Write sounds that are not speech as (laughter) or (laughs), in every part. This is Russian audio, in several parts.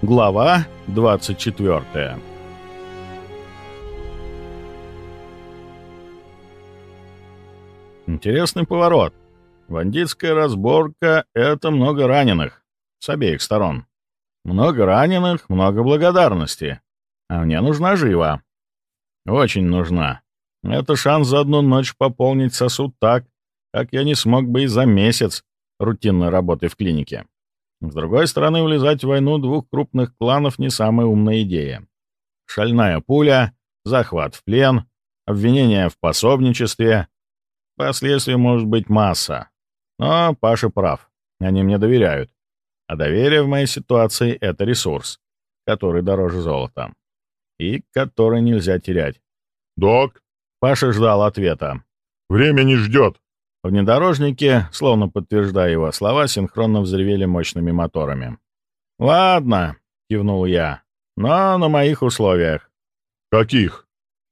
Глава 24 Интересный поворот. Бандитская разборка — это много раненых. С обеих сторон. Много раненых, много благодарности. А мне нужна жива. Очень нужна. Это шанс за одну ночь пополнить сосуд так, как я не смог бы и за месяц рутинной работы в клинике. С другой стороны, влезать в войну двух крупных кланов не самая умная идея. Шальная пуля, захват в плен, обвинение в пособничестве. Последствий может быть масса. Но Паша прав. Они мне доверяют. А доверие в моей ситуации — это ресурс, который дороже золота. И который нельзя терять. «Док?» Паша ждал ответа. «Время не ждет. Внедорожники, словно подтверждая его слова, синхронно взревели мощными моторами. «Ладно», — кивнул я, — «но на моих условиях». «Каких?»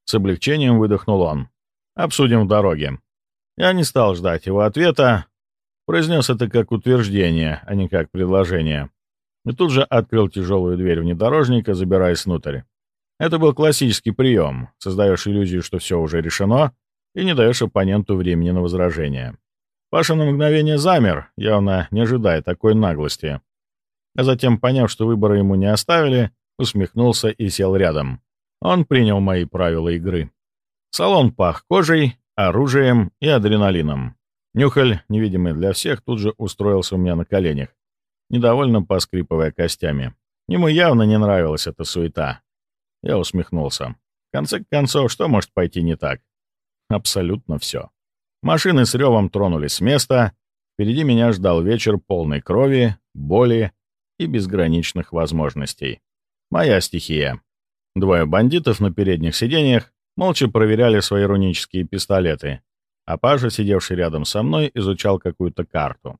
С облегчением выдохнул он. «Обсудим в дороге». Я не стал ждать его ответа, произнес это как утверждение, а не как предложение. И тут же открыл тяжелую дверь внедорожника, забираясь внутрь. Это был классический прием. Создаешь иллюзию, что все уже решено, и не даешь оппоненту времени на возражение. Паша на мгновение замер, явно не ожидая такой наглости. А затем, поняв, что выбора ему не оставили, усмехнулся и сел рядом. Он принял мои правила игры. Салон пах кожей, оружием и адреналином. Нюхаль, невидимый для всех, тут же устроился у меня на коленях, недовольно поскрипывая костями. Ему явно не нравилась эта суета. Я усмехнулся. В конце концов, что может пойти не так? Абсолютно все. Машины с ревом тронулись с места. Впереди меня ждал вечер полной крови, боли и безграничных возможностей. Моя стихия. Двое бандитов на передних сиденьях молча проверяли свои рунические пистолеты, а Паша, сидевший рядом со мной, изучал какую-то карту.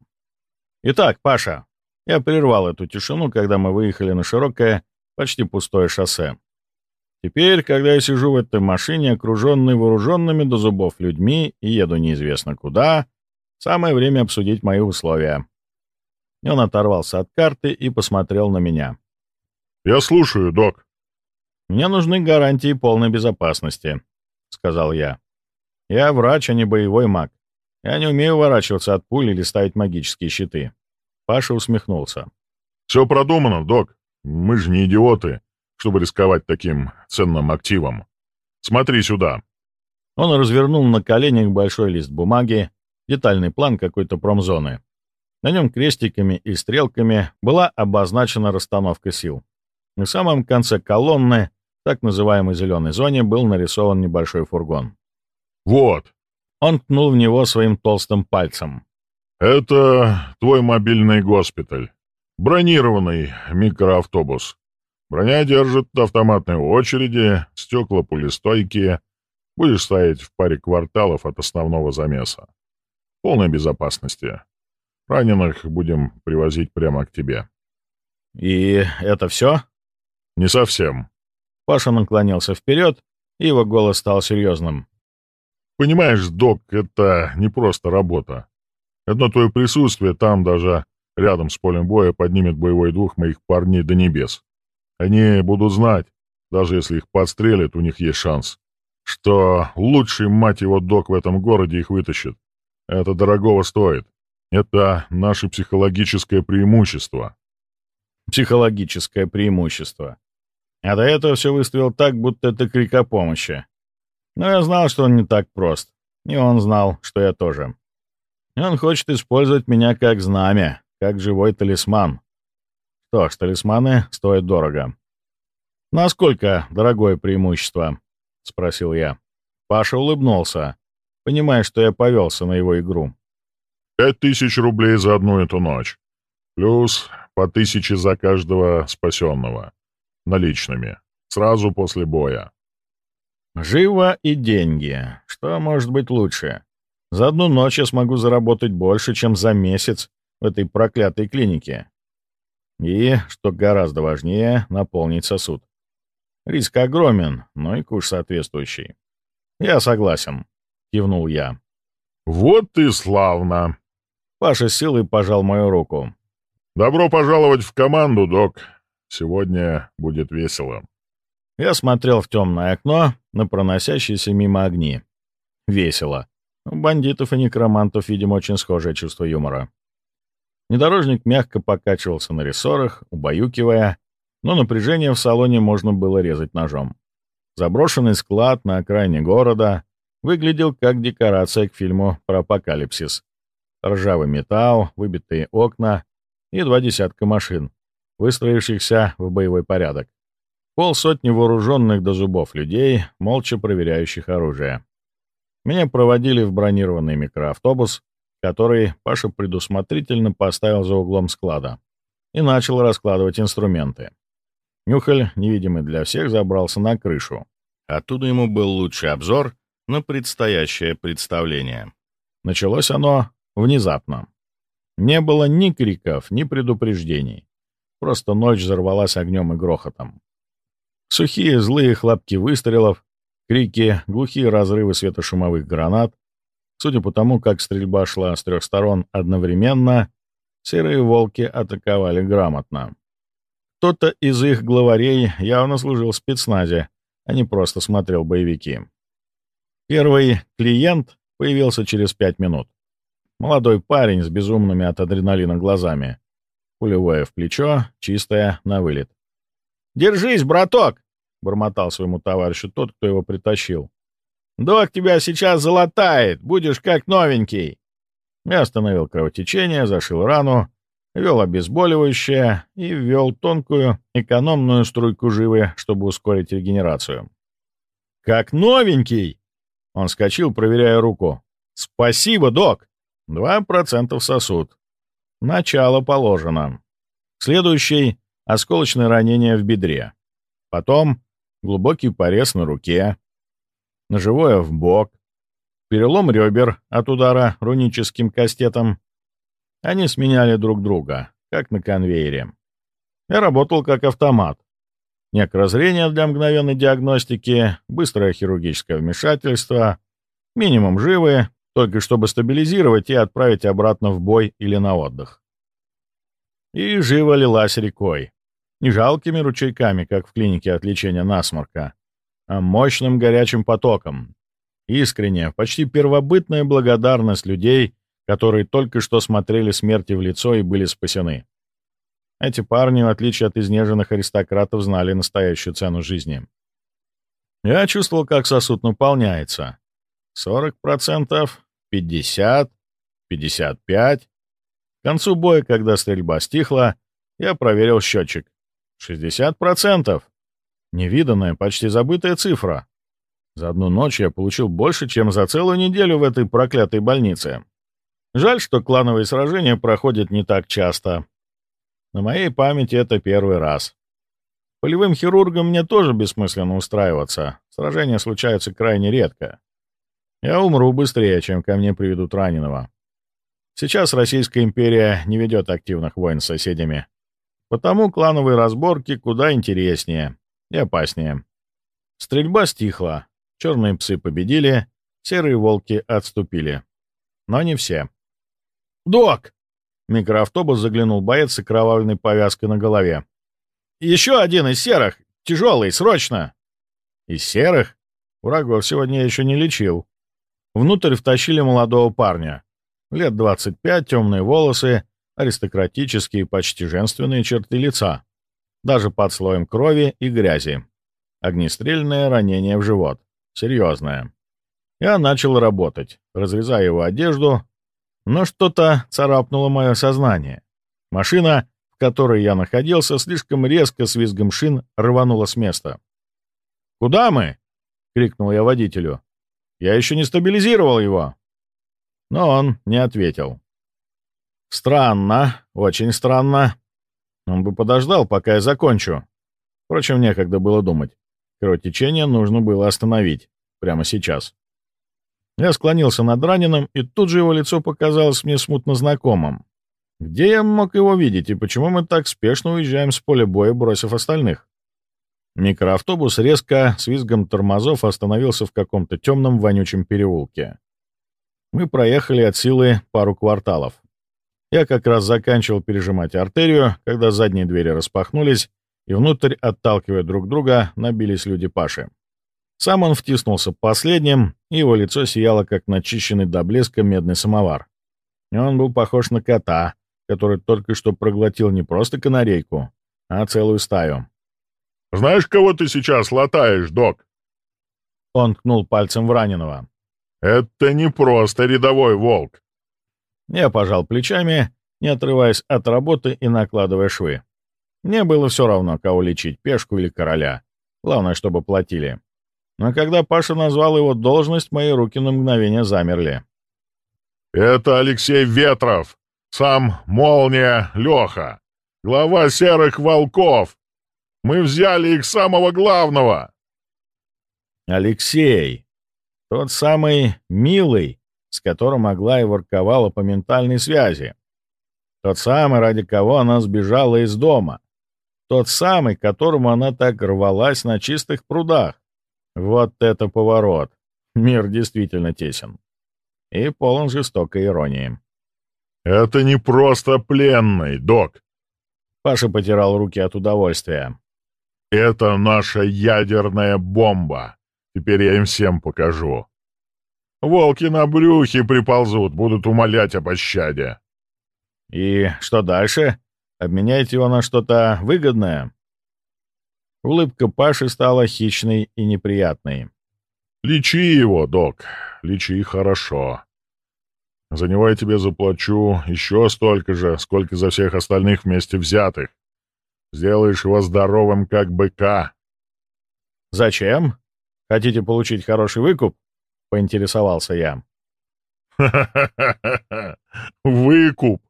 «Итак, Паша», я прервал эту тишину, когда мы выехали на широкое, почти пустое шоссе. Теперь, когда я сижу в этой машине, окруженный вооруженными до зубов людьми и еду неизвестно куда, самое время обсудить мои условия. Он оторвался от карты и посмотрел на меня. «Я слушаю, док». «Мне нужны гарантии полной безопасности», — сказал я. «Я врач, а не боевой маг. Я не умею уворачиваться от пуль или ставить магические щиты». Паша усмехнулся. «Все продумано, док. Мы же не идиоты чтобы рисковать таким ценным активом. Смотри сюда». Он развернул на коленях большой лист бумаги, детальный план какой-то промзоны. На нем крестиками и стрелками была обозначена расстановка сил. В самом конце колонны, так называемой зеленой зоне, был нарисован небольшой фургон. «Вот!» Он ткнул в него своим толстым пальцем. «Это твой мобильный госпиталь. Бронированный микроавтобус. Броня держит автоматные очереди, стекла пулестойкие. Будешь стоять в паре кварталов от основного замеса. Полной безопасности. Раненых будем привозить прямо к тебе. «И это все?» «Не совсем». Паша наклонился вперед, и его голос стал серьезным. «Понимаешь, док, это не просто работа. Одно твое присутствие там, даже рядом с полем боя, поднимет боевой дух моих парней до небес. Они будут знать, даже если их подстрелят, у них есть шанс, что лучший, мать его, док в этом городе их вытащит. Это дорогого стоит. Это наше психологическое преимущество. Психологическое преимущество. А до этого все выставил так, будто это крик о помощи. Но я знал, что он не так прост. И он знал, что я тоже. И он хочет использовать меня как знамя, как живой талисман. Что ж, талисманы стоят дорого. «Насколько дорогое преимущество?» — спросил я. Паша улыбнулся, понимая, что я повелся на его игру. «Пять тысяч рублей за одну эту ночь. Плюс по тысяче за каждого спасенного. Наличными. Сразу после боя». «Живо и деньги. Что может быть лучше? За одну ночь я смогу заработать больше, чем за месяц в этой проклятой клинике. И, что гораздо важнее, наполнить сосуд. Риск огромен, но и куш соответствующий. «Я согласен», — кивнул я. «Вот и славно!» Паша силой пожал мою руку. «Добро пожаловать в команду, док. Сегодня будет весело. Я смотрел в темное окно на проносящиеся мимо огни. Весело. У бандитов и некромантов, видимо, очень схожее чувство юмора. Внедорожник мягко покачивался на рессорах, убаюкивая, но напряжение в салоне можно было резать ножом. Заброшенный склад на окраине города выглядел как декорация к фильму про апокалипсис. Ржавый металл, выбитые окна и два десятка машин, выстроившихся в боевой порядок. Полсотни вооруженных до зубов людей, молча проверяющих оружие. Меня проводили в бронированный микроавтобус, который Паша предусмотрительно поставил за углом склада, и начал раскладывать инструменты. Нюхаль, невидимый для всех, забрался на крышу. Оттуда ему был лучший обзор на предстоящее представление. Началось оно внезапно. Не было ни криков, ни предупреждений. Просто ночь взорвалась огнем и грохотом. Сухие злые хлопки выстрелов, Крики, глухие разрывы светошумовых гранат. Судя по тому, как стрельба шла с трех сторон одновременно, серые волки атаковали грамотно. Кто-то из их главарей явно служил в спецназе, а не просто смотрел боевики. Первый клиент появился через пять минут. Молодой парень с безумными от адреналина глазами. Пулевое в плечо, чистое, на вылет. «Держись, браток!» — бормотал своему товарищу тот, кто его притащил. «Док тебя сейчас залатает, будешь как новенький!» Я остановил кровотечение, зашил рану, вел обезболивающее и ввел тонкую, экономную струйку живы, чтобы ускорить регенерацию. «Как новенький!» Он скочил, проверяя руку. «Спасибо, док!» Два процентов сосуд. Начало положено. Следующий — осколочное ранение в бедре. Потом глубокий порез на руке, ножевое в бок, перелом ребер от удара руническим кастетом. Они сменяли друг друга, как на конвейере. Я работал как автомат. Некрозрение для мгновенной диагностики, быстрое хирургическое вмешательство, минимум живы, только чтобы стабилизировать и отправить обратно в бой или на отдых. И живо лилась рекой. Не жалкими ручейками, как в клинике от лечения насморка, а мощным горячим потоком. Искренняя, почти первобытная благодарность людей, которые только что смотрели смерти в лицо и были спасены. Эти парни, в отличие от изнеженных аристократов, знали настоящую цену жизни. Я чувствовал, как сосуд наполняется. 40%, 50%, 55%. К концу боя, когда стрельба стихла, я проверил счетчик. 60%. Невиданная, почти забытая цифра. За одну ночь я получил больше, чем за целую неделю в этой проклятой больнице. Жаль, что клановые сражения проходят не так часто. На моей памяти это первый раз. Полевым хирургам мне тоже бессмысленно устраиваться. Сражения случаются крайне редко. Я умру быстрее, чем ко мне приведут раненого. Сейчас Российская империя не ведет активных войн с соседями. Потому клановые разборки куда интереснее и опаснее. Стрельба стихла, черные псы победили, серые волки отступили. Но не все. «Док!» — микроавтобус заглянул боец с окровавленной повязкой на голове. «Еще один из серых! Тяжелый, срочно!» «Из серых? Врагов сегодня еще не лечил». Внутрь втащили молодого парня. Лет 25, темные волосы, аристократические, почти женственные черты лица, даже под слоем крови и грязи. Огнестрельное ранение в живот. Серьезное. Я начал работать, разрезая его одежду, но что-то царапнуло мое сознание. Машина, в которой я находился, слишком резко с визгом шин рванула с места. «Куда мы?» — крикнул я водителю. «Я еще не стабилизировал его». Но он не ответил. Странно, очень странно. Он бы подождал, пока я закончу. Впрочем, некогда было думать. Кровотечение нужно было остановить. Прямо сейчас. Я склонился над раненым, и тут же его лицо показалось мне смутно знакомым. Где я мог его видеть, и почему мы так спешно уезжаем с поля боя, бросив остальных? Микроавтобус резко, с визгом тормозов, остановился в каком-то темном вонючем переулке. Мы проехали от силы пару кварталов. Я как раз заканчивал пережимать артерию, когда задние двери распахнулись, и внутрь, отталкивая друг друга, набились люди Паши. Сам он втиснулся последним, и его лицо сияло, как начищенный до блеска медный самовар. И он был похож на кота, который только что проглотил не просто канарейку, а целую стаю. «Знаешь, кого ты сейчас латаешь, док?» Он ткнул пальцем в раненого. «Это не просто рядовой волк». Я пожал плечами, не отрываясь от работы и накладывая швы. Мне было все равно, кого лечить, пешку или короля. Главное, чтобы платили. Но когда Паша назвал его должность, мои руки на мгновение замерли. «Это Алексей Ветров, сам Молния Леха, глава Серых Волков. Мы взяли их самого главного!» «Алексей, тот самый милый, с которым Аглая ворковала по ментальной связи. Тот самый, ради кого она сбежала из дома. Тот самый, к которому она так рвалась на чистых прудах. Вот это поворот! Мир действительно тесен. И полон жестокой иронии. «Это не просто пленный, док!» Паша потирал руки от удовольствия. «Это наша ядерная бомба. Теперь я им всем покажу. Волки на брюхе приползут, будут умолять о пощаде». «И что дальше? Обменять его на что-то выгодное?» Улыбка Паши стала хищной и неприятной. «Лечи его, док, лечи хорошо. За него я тебе заплачу еще столько же, сколько за всех остальных вместе взятых. Сделаешь его здоровым, как быка». «Зачем? Хотите получить хороший выкуп?» — поинтересовался я. «Ха-ха-ха! (laughs) Выкуп!»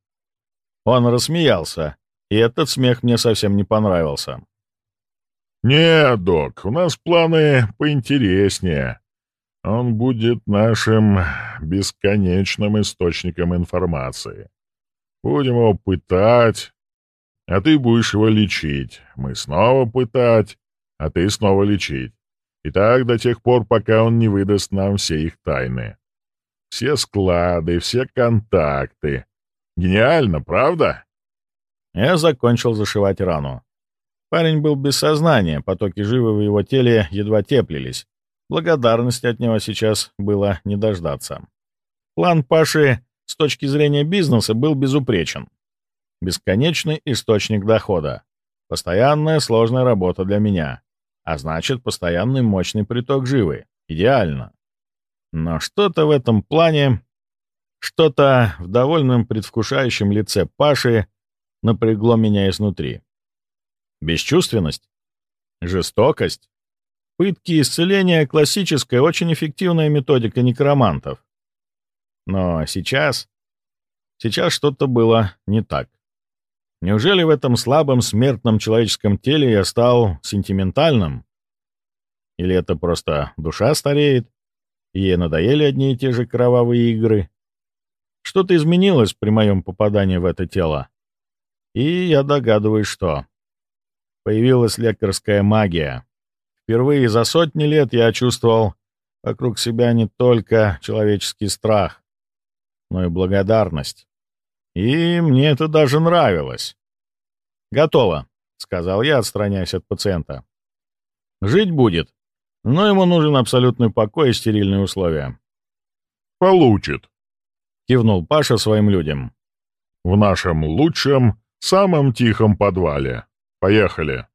Он рассмеялся, и этот смех мне совсем не понравился. «Нет, док, у нас планы поинтереснее. Он будет нашим бесконечным источником информации. Будем его пытать, а ты будешь его лечить. Мы снова пытать, а ты снова лечить. И так до тех пор, пока он не выдаст нам все их тайны. Все склады, все контакты. Гениально, правда?» Я закончил зашивать рану. Парень был без сознания, потоки живы в его теле едва теплились. Благодарности от него сейчас было не дождаться. План Паши с точки зрения бизнеса был безупречен. Бесконечный источник дохода. Постоянная сложная работа для меня. А значит, постоянный мощный приток живы. Идеально. Но что-то в этом плане, что-то в довольном предвкушающем лице Паши напрягло меня изнутри. Бесчувственность? Жестокость? Пытки исцеления — классическая, очень эффективная методика некромантов. Но сейчас... Сейчас что-то было не так. Неужели в этом слабом смертном человеческом теле я стал сентиментальным? Или это просто душа стареет, и ей надоели одни и те же кровавые игры? Что-то изменилось при моем попадании в это тело. И я догадываюсь, что появилась лекарская магия. Впервые за сотни лет я чувствовал вокруг себя не только человеческий страх, но и благодарность. И мне это даже нравилось. «Готово», — сказал я, отстраняясь от пациента. «Жить будет, но ему нужен абсолютный покой и стерильные условия». «Получит», — кивнул Паша своим людям. «В нашем лучшем, самом тихом подвале». Поехали!»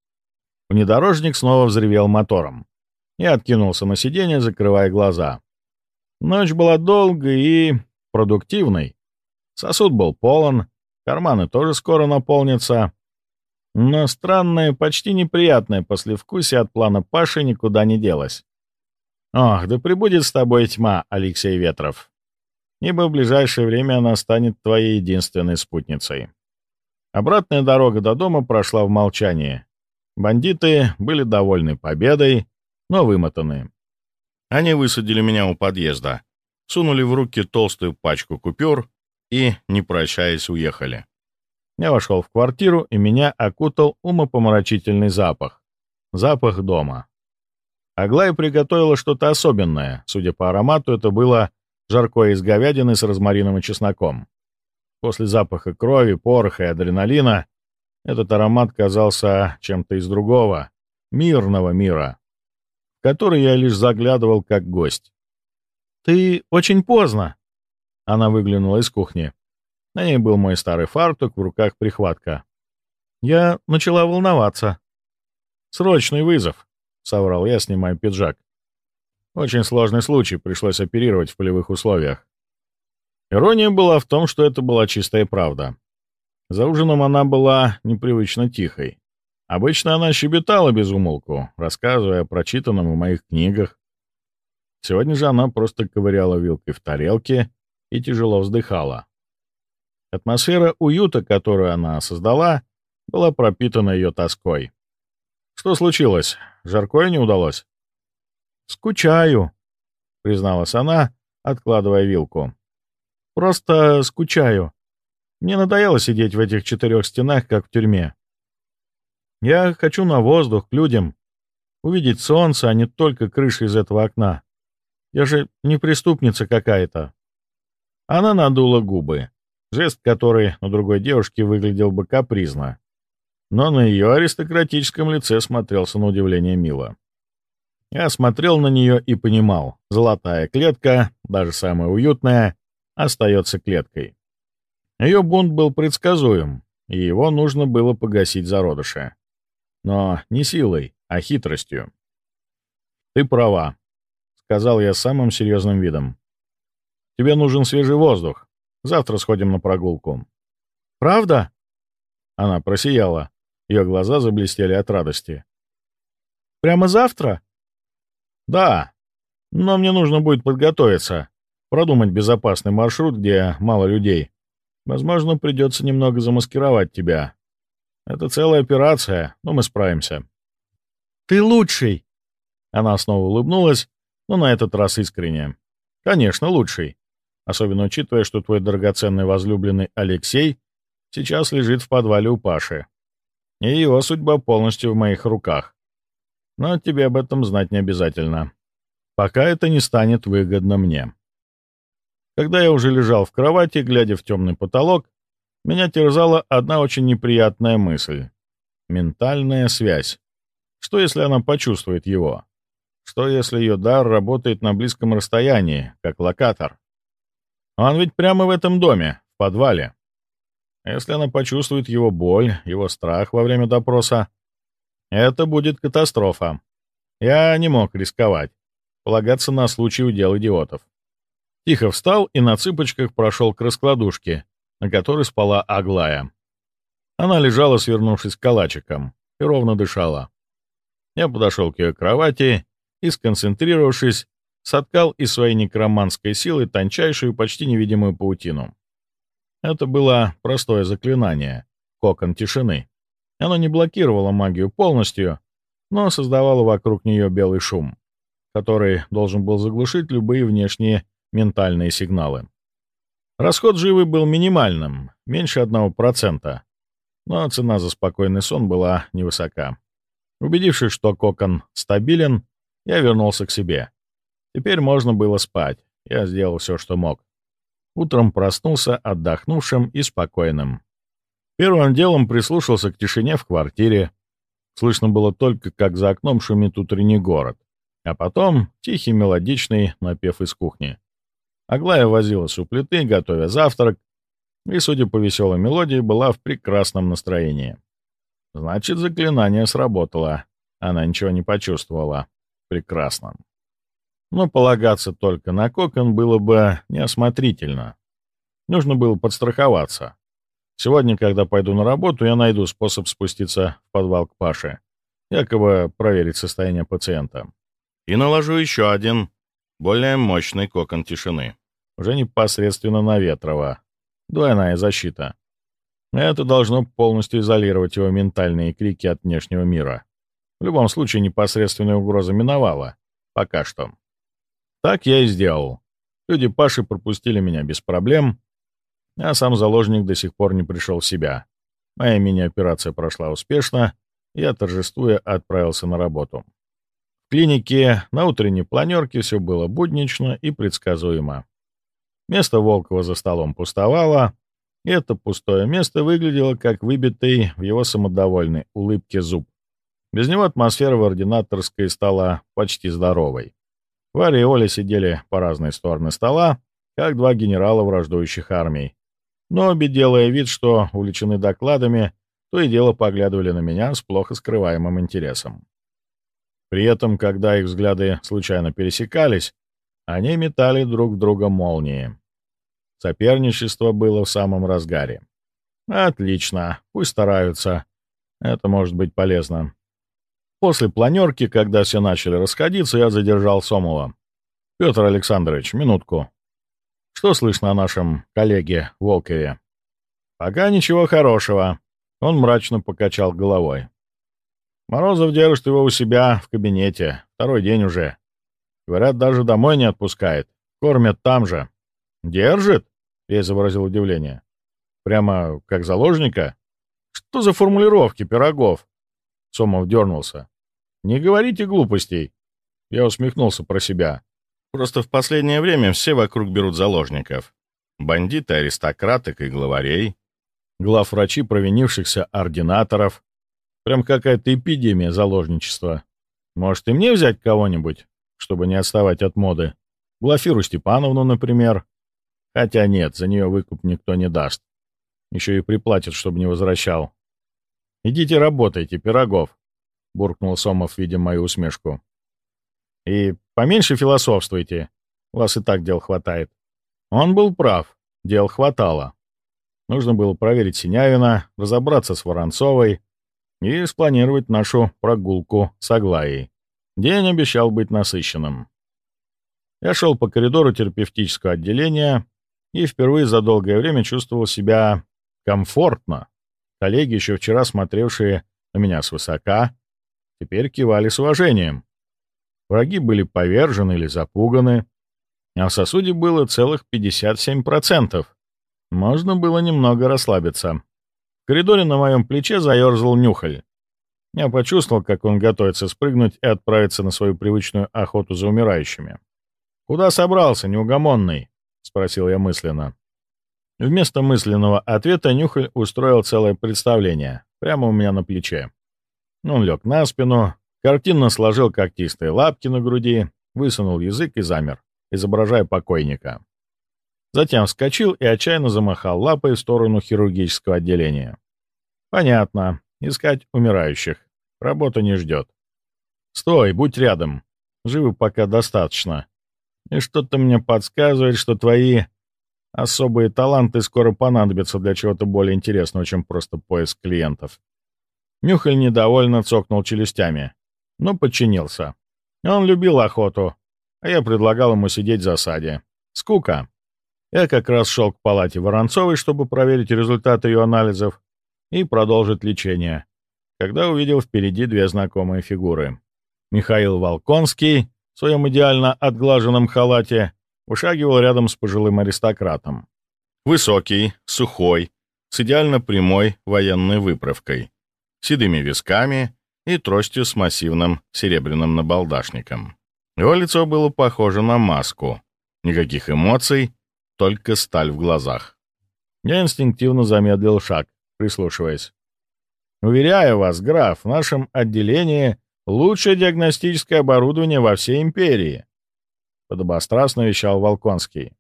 Внедорожник снова взревел мотором. Я откинулся на сиденье, закрывая глаза. Ночь была долгой и продуктивной. Сосуд был полон, карманы тоже скоро наполнятся. Но странное, почти неприятное послевкусие от плана Паши никуда не делось. Ох, да прибудет с тобой тьма, Алексей Ветров. Ибо в ближайшее время она станет твоей единственной спутницей. Обратная дорога до дома прошла в молчании. Бандиты были довольны победой, но вымотаны. Они высадили меня у подъезда, сунули в руки толстую пачку купюр и, не прощаясь, уехали. Я вошел в квартиру, и меня окутал умопомрачительный запах. Запах дома. Аглая приготовила что-то особенное. Судя по аромату, это было жаркое из говядины с розмарином и чесноком. После запаха крови, пороха и адреналина Этот аромат казался чем-то из другого, мирного мира, в который я лишь заглядывал как гость. «Ты очень поздно!» Она выглянула из кухни. На ней был мой старый фартук, в руках прихватка. Я начала волноваться. «Срочный вызов», — соврал я, снимая пиджак. Очень сложный случай, пришлось оперировать в полевых условиях. Ирония была в том, что это была чистая правда. За ужином она была непривычно тихой. Обычно она щебетала без умолку, рассказывая о прочитанном в моих книгах. Сегодня же она просто ковыряла вилкой в тарелке и тяжело вздыхала. Атмосфера уюта, которую она создала, была пропитана ее тоской. «Что случилось? Жаркое не удалось?» «Скучаю», — призналась она, откладывая вилку. «Просто скучаю. Мне надоело сидеть в этих четырех стенах, как в тюрьме. Я хочу на воздух, к людям, увидеть солнце, а не только крыши из этого окна. Я же не преступница какая-то». Она надула губы, жест который на другой девушке выглядел бы капризно, но на ее аристократическом лице смотрелся на удивление мило. Я смотрел на нее и понимал, золотая клетка, даже самая уютная, остается клеткой. Ее бунт был предсказуем, и его нужно было погасить зародыша. Но не силой, а хитростью. «Ты права», — сказал я самым серьезным видом. «Тебе нужен свежий воздух. Завтра сходим на прогулку». «Правда?» Она просияла. Ее глаза заблестели от радости. «Прямо завтра?» «Да. Но мне нужно будет подготовиться, продумать безопасный маршрут, где мало людей. Возможно, придется немного замаскировать тебя. Это целая операция, но мы справимся. Ты лучший!» Она снова улыбнулась, но на этот раз искренне. «Конечно, лучший. Особенно учитывая, что твой драгоценный возлюбленный Алексей сейчас лежит в подвале у Паши. И его судьба полностью в моих руках. Но тебе об этом знать не обязательно. Пока это не станет выгодно мне». Когда я уже лежал в кровати, глядя в темный потолок, меня терзала одна очень неприятная мысль. Ментальная связь. Что, если она почувствует его? Что, если ее дар работает на близком расстоянии, как локатор? Он ведь прямо в этом доме, в подвале. Если она почувствует его боль, его страх во время допроса, это будет катастрофа. Я не мог рисковать, полагаться на случай удел идиотов. Тихо встал и на цыпочках прошел к раскладушке, на которой спала Аглая. Она лежала, свернувшись калачиком, и ровно дышала. Я подошел к ее кровати и, сконцентрировавшись, соткал из своей некроманской силы тончайшую, почти невидимую паутину. Это было простое заклинание — кокон тишины. Оно не блокировало магию полностью, но создавало вокруг нее белый шум, который должен был заглушить любые внешние ментальные сигналы. Расход живы был минимальным, меньше 1%, но цена за спокойный сон была невысока. Убедившись, что кокон стабилен, я вернулся к себе. Теперь можно было спать. Я сделал все, что мог. Утром проснулся отдохнувшим и спокойным. Первым делом прислушался к тишине в квартире. Слышно было только, как за окном шумит утренний город. А потом тихий мелодичный напев из кухни. Аглая возилась у плиты, готовя завтрак, и, судя по веселой мелодии, была в прекрасном настроении. Значит, заклинание сработало. Она ничего не почувствовала. Прекрасно. Но полагаться только на кокон было бы неосмотрительно. Нужно было подстраховаться. Сегодня, когда пойду на работу, я найду способ спуститься в подвал к Паше, якобы проверить состояние пациента. И наложу еще один, более мощный кокон тишины уже непосредственно на Ветрова. Двойная защита. Это должно полностью изолировать его ментальные крики от внешнего мира. В любом случае, непосредственная угроза миновала. Пока что. Так я и сделал. Люди Паши пропустили меня без проблем, а сам заложник до сих пор не пришел в себя. Моя мини-операция прошла успешно, я, торжествуя, отправился на работу. В клинике на утренней планерке все было буднично и предсказуемо. Место Волкова за столом пустовало. И это пустое место выглядело как выбитый в его самодовольной улыбке зуб. Без него атмосфера в ординаторской стала почти здоровой. Варя и Оля сидели по разные стороны стола, как два генерала враждующих армий. Но обе, делая вид, что увлечены докладами, то и дело поглядывали на меня с плохо скрываемым интересом. При этом, когда их взгляды случайно пересекались, они метали друг в друга молнии. Соперничество было в самом разгаре. Отлично, пусть стараются. Это может быть полезно. После планерки, когда все начали расходиться, я задержал Сомова. «Петр Александрович, минутку. Что слышно о нашем коллеге Волкове?» «Пока ничего хорошего». Он мрачно покачал головой. «Морозов держит его у себя в кабинете. Второй день уже. Говорят, даже домой не отпускает. Кормят там же». «Держит?» — я изобразил удивление. «Прямо как заложника?» «Что за формулировки, Пирогов?» Сомов дернулся. «Не говорите глупостей!» Я усмехнулся про себя. Просто в последнее время все вокруг берут заложников. Бандиты, аристократы и главарей. Главврачи провинившихся ординаторов. Прям какая-то эпидемия заложничества. Может, и мне взять кого-нибудь, чтобы не отставать от моды? Глафиру Степановну, например. Хотя нет, за нее выкуп никто не даст. Еще и приплатят, чтобы не возвращал. «Идите работайте, Пирогов», — буркнул Сомов, видя мою усмешку. «И поменьше философствуйте. У вас и так дел хватает». Он был прав, дел хватало. Нужно было проверить Синявина, разобраться с Воронцовой и спланировать нашу прогулку с Аглаей. День обещал быть насыщенным. Я шел по коридору терапевтического отделения и впервые за долгое время чувствовал себя комфортно. Коллеги, еще вчера смотревшие на меня свысока, теперь кивали с уважением. Враги были повержены или запуганы, а в сосуде было целых 57%. Можно было немного расслабиться. В коридоре на моем плече заерзал нюхаль. Я почувствовал, как он готовится спрыгнуть и отправиться на свою привычную охоту за умирающими. «Куда собрался, неугомонный?» — спросил я мысленно. Вместо мысленного ответа Нюхаль устроил целое представление прямо у меня на плече. Он лег на спину, картинно сложил когтистые лапки на груди, высунул язык и замер, изображая покойника. Затем вскочил и отчаянно замахал лапой в сторону хирургического отделения. Понятно. Искать умирающих. Работа не ждет. Стой, будь рядом. Живы пока достаточно. И что-то мне подсказывает, что твои особые таланты скоро понадобятся для чего-то более интересного, чем просто поиск клиентов. Нюхаль недовольно цокнул челюстями, но подчинился. Он любил охоту, а я предлагал ему сидеть в засаде. Скука. Я как раз шел к палате Воронцовой, чтобы проверить результаты ее анализов и продолжить лечение, когда увидел впереди две знакомые фигуры. Михаил Волконский в своем идеально отглаженном халате вышагивал рядом с пожилым аристократом. Высокий, сухой, с идеально прямой военной выправкой седыми висками и тростью с массивным серебряным набалдашником. Его лицо было похоже на маску. Никаких эмоций, только сталь в глазах. Я инстинктивно замедлил шаг, прислушиваясь. «Уверяю вас, граф, в нашем отделении лучшее диагностическое оборудование во всей империи», — подобострастно вещал Волконский.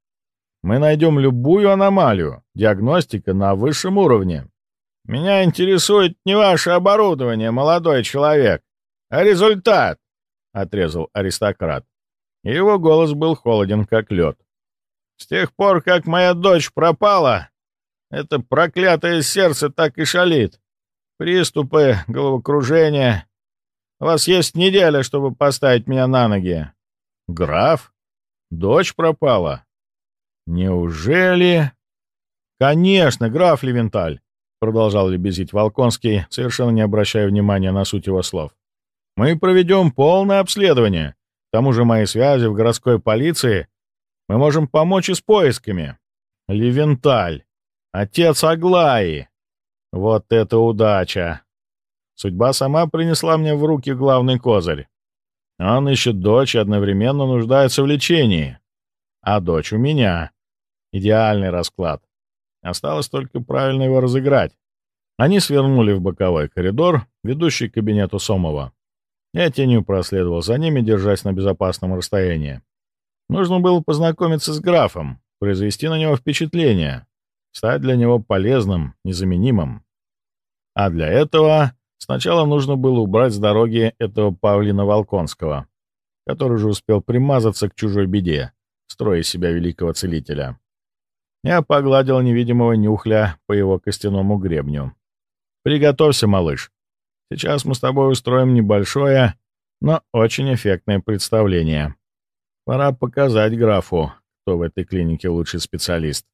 «Мы найдем любую аномалию, диагностика на высшем уровне. «Меня интересует не ваше оборудование, молодой человек, а результат», — отрезал аристократ. Его голос был холоден, как лед. «С тех пор, как моя дочь пропала, это проклятое сердце так и шалит. Приступы, головокружение. У вас есть неделя, чтобы поставить меня на ноги». «Граф? Дочь пропала?» «Неужели?» «Конечно, граф Левенталь продолжал лебезить Волконский, совершенно не обращая внимания на суть его слов. «Мы проведем полное обследование. К тому же мои связи в городской полиции. Мы можем помочь и с поисками. Левенталь. Отец Аглаи. Вот это удача! Судьба сама принесла мне в руки главный козырь. Он ищет дочь и одновременно нуждается в лечении. А дочь у меня. Идеальный расклад. Осталось только правильно его разыграть. Они свернули в боковой коридор, ведущий к кабинету Сомова. Я тенью проследовал за ними, держась на безопасном расстоянии. Нужно было познакомиться с графом, произвести на него впечатление, стать для него полезным, незаменимым. А для этого сначала нужно было убрать с дороги этого Павлина Волконского, который уже успел примазаться к чужой беде, строя себя великого целителя. Я погладил невидимого нюхля по его костяному гребню. «Приготовься, малыш. Сейчас мы с тобой устроим небольшое, но очень эффектное представление. Пора показать графу, кто в этой клинике лучший специалист».